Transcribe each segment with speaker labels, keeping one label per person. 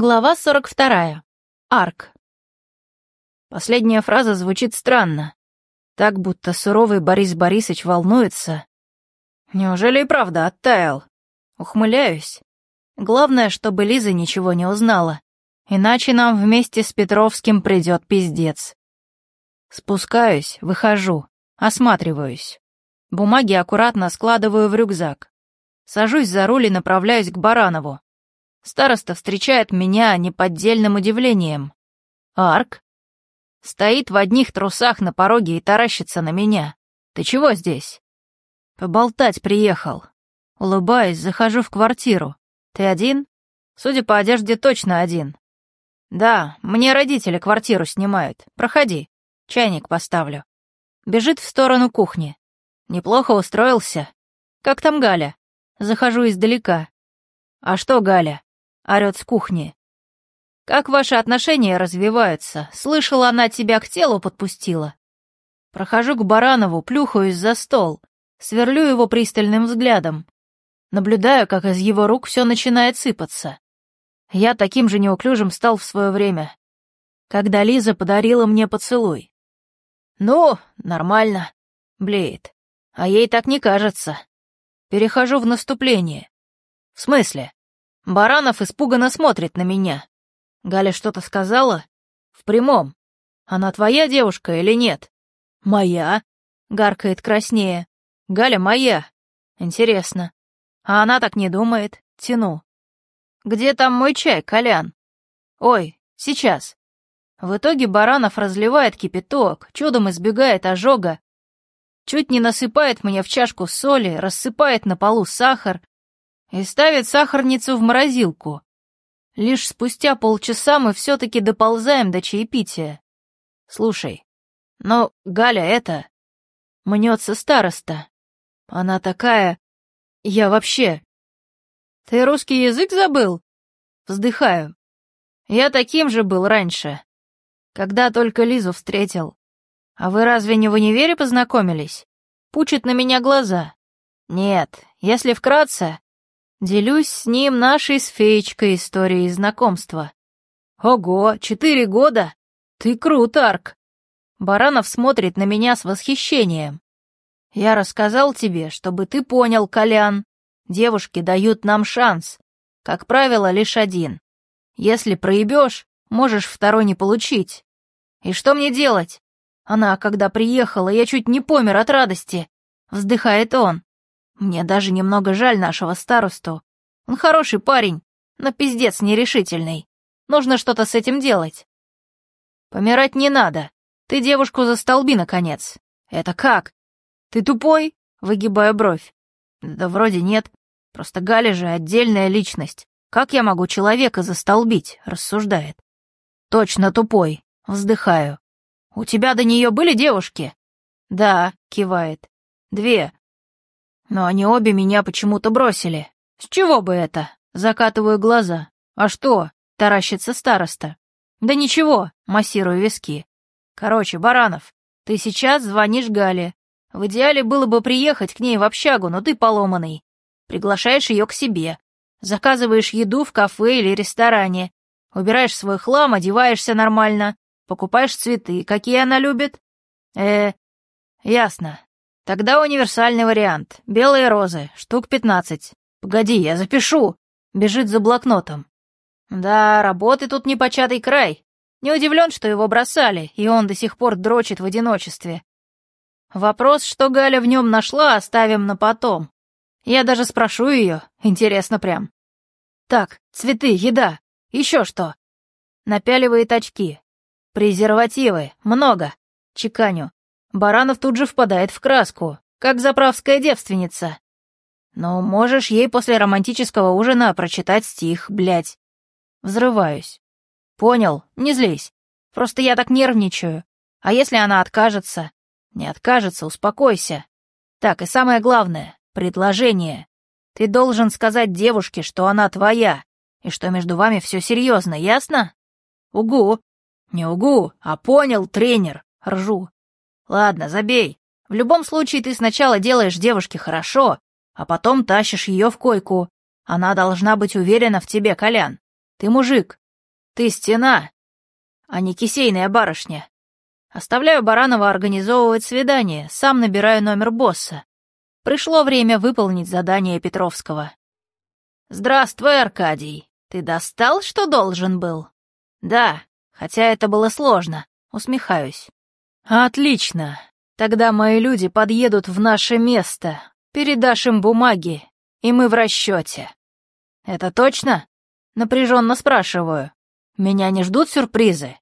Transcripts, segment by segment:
Speaker 1: Глава 42. Арк. Последняя фраза звучит странно. Так, будто суровый Борис Борисович волнуется. Неужели и правда оттаял? Ухмыляюсь. Главное, чтобы Лиза ничего не узнала. Иначе нам вместе с Петровским придет пиздец. Спускаюсь, выхожу, осматриваюсь. Бумаги аккуратно складываю в рюкзак. Сажусь за руль и направляюсь к Баранову. Староста встречает меня неподдельным удивлением. Арк? Стоит в одних трусах на пороге и таращится на меня. Ты чего здесь? Поболтать приехал. Улыбаясь, захожу в квартиру. Ты один? Судя по одежде, точно один. Да, мне родители квартиру снимают. Проходи. Чайник поставлю. Бежит в сторону кухни. Неплохо устроился. Как там Галя? Захожу издалека. А что Галя? Орёт с кухни. «Как ваши отношения развиваются? Слышала, она тебя к телу подпустила?» Прохожу к Баранову, плюхаюсь за стол, сверлю его пристальным взглядом. Наблюдаю, как из его рук все начинает сыпаться. Я таким же неуклюжим стал в свое время, когда Лиза подарила мне поцелуй. «Ну, нормально», — блеет. А ей так не кажется. Перехожу в наступление. «В смысле?» Баранов испуганно смотрит на меня. Галя что-то сказала? В прямом. Она твоя девушка или нет? Моя. Гаркает краснее. Галя моя. Интересно. А она так не думает. Тяну. Где там мой чай, Колян? Ой, сейчас. В итоге Баранов разливает кипяток, чудом избегает ожога, чуть не насыпает мне в чашку соли, рассыпает на полу сахар, и ставит сахарницу в морозилку. Лишь спустя полчаса мы все-таки доползаем до чаепития. Слушай, но Галя это... Мнется староста. Она такая... Я вообще... Ты русский язык забыл? Вздыхаю. Я таким же был раньше, когда только Лизу встретил. А вы разве не в универе познакомились? Пучит на меня глаза. Нет, если вкратце, Делюсь с ним нашей с феечкой историей знакомства. Ого, четыре года? Ты крут, Арк. Баранов смотрит на меня с восхищением. Я рассказал тебе, чтобы ты понял, Колян. Девушки дают нам шанс. Как правило, лишь один. Если проебешь, можешь второй не получить. И что мне делать? Она, когда приехала, я чуть не помер от радости. Вздыхает он. Мне даже немного жаль нашего старосту. Он хороший парень, но пиздец нерешительный. Нужно что-то с этим делать. Помирать не надо. Ты девушку застолби, наконец. Это как? Ты тупой? Выгибая бровь. Да вроде нет. Просто Галя же отдельная личность. Как я могу человека застолбить? Рассуждает. Точно тупой. Вздыхаю. У тебя до нее были девушки? Да, кивает. Две. Но они обе меня почему-то бросили. С чего бы это? Закатываю глаза. А что? Таращится староста. Да ничего, массирую виски. Короче, Баранов, ты сейчас звонишь Гале. В идеале было бы приехать к ней в общагу, но ты поломанный. Приглашаешь ее к себе. Заказываешь еду в кафе или ресторане. Убираешь свой хлам, одеваешься нормально. Покупаешь цветы, какие она любит. Э, ясно. Тогда универсальный вариант. Белые розы, штук пятнадцать. Погоди, я запишу. Бежит за блокнотом. Да, работы тут непочатый край. Не удивлен, что его бросали, и он до сих пор дрочит в одиночестве. Вопрос, что Галя в нем нашла, оставим на потом. Я даже спрошу ее, интересно прям. Так, цветы, еда, еще что? Напяливает очки. Презервативы, много. Чеканю. Баранов тут же впадает в краску, как заправская девственница. Ну, можешь ей после романтического ужина прочитать стих, блядь. Взрываюсь. Понял, не злись. Просто я так нервничаю. А если она откажется? Не откажется, успокойся. Так, и самое главное — предложение. Ты должен сказать девушке, что она твоя, и что между вами все серьезно, ясно? Угу. Не угу, а понял, тренер. Ржу. Ладно, забей. В любом случае ты сначала делаешь девушке хорошо, а потом тащишь ее в койку. Она должна быть уверена в тебе, Колян. Ты мужик, Ты стена, а не кисейная барышня. Оставляю Баранова организовывать свидание, сам набираю номер босса. Пришло время выполнить задание Петровского. «Здравствуй, Аркадий. Ты достал, что должен был?» «Да, хотя это было сложно. Усмехаюсь». «Отлично. Тогда мои люди подъедут в наше место. Передашь им бумаги, и мы в расчете. «Это точно?» — напряженно спрашиваю. «Меня не ждут сюрпризы?»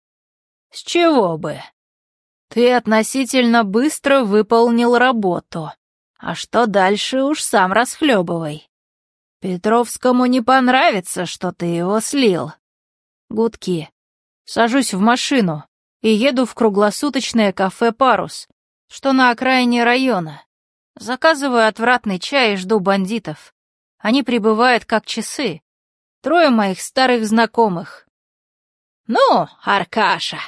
Speaker 1: «С чего бы?» «Ты относительно быстро выполнил работу. А что дальше, уж сам расхлебывай. Петровскому не понравится, что ты его слил. Гудки. Сажусь в машину и еду в круглосуточное кафе «Парус», что на окраине района. Заказываю отвратный чай и жду бандитов. Они прибывают как часы. Трое моих старых знакомых. «Ну, Аркаша!»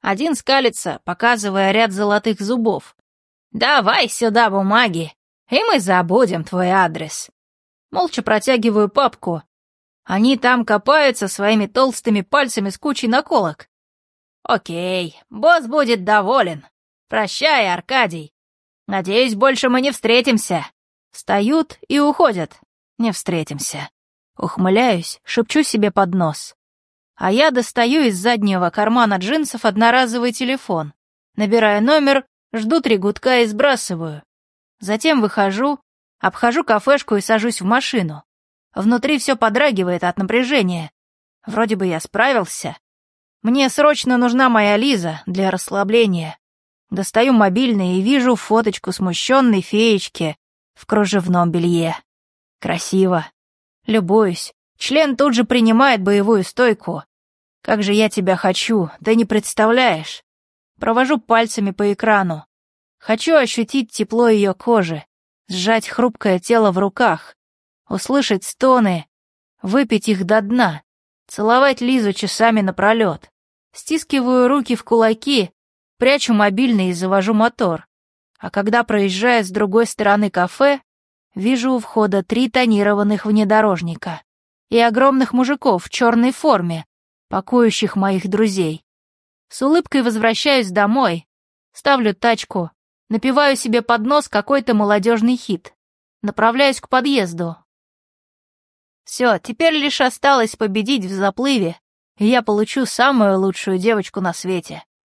Speaker 1: Один скалится, показывая ряд золотых зубов. «Давай сюда бумаги, и мы забудем твой адрес». Молча протягиваю папку. Они там копаются своими толстыми пальцами с кучей наколок. «Окей, босс будет доволен. Прощай, Аркадий. Надеюсь, больше мы не встретимся». Встают и уходят. Не встретимся. Ухмыляюсь, шепчу себе под нос. А я достаю из заднего кармана джинсов одноразовый телефон. Набираю номер, жду три гудка и сбрасываю. Затем выхожу, обхожу кафешку и сажусь в машину. Внутри все подрагивает от напряжения. Вроде бы я справился. Мне срочно нужна моя Лиза для расслабления. Достаю мобильный и вижу фоточку смущенной феечки в кружевном белье. Красиво. Любуюсь. Член тут же принимает боевую стойку. Как же я тебя хочу, ты не представляешь. Провожу пальцами по экрану. Хочу ощутить тепло ее кожи, сжать хрупкое тело в руках, услышать стоны, выпить их до дна, целовать Лизу часами напролет. Стискиваю руки в кулаки, прячу мобильный и завожу мотор. А когда проезжаю с другой стороны кафе, вижу у входа три тонированных внедорожника и огромных мужиков в черной форме, пакующих моих друзей. С улыбкой возвращаюсь домой, ставлю тачку, напиваю себе под нос какой-то молодежный хит, направляюсь к подъезду. Все, теперь лишь осталось победить в заплыве, и я получу самую лучшую девочку на свете.